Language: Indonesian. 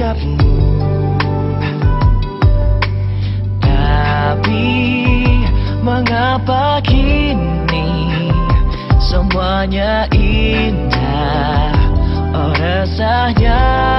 sikapmu. Tapi mengapa kini Semuanya indah? Oh resahnya